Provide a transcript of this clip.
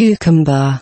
cucumber.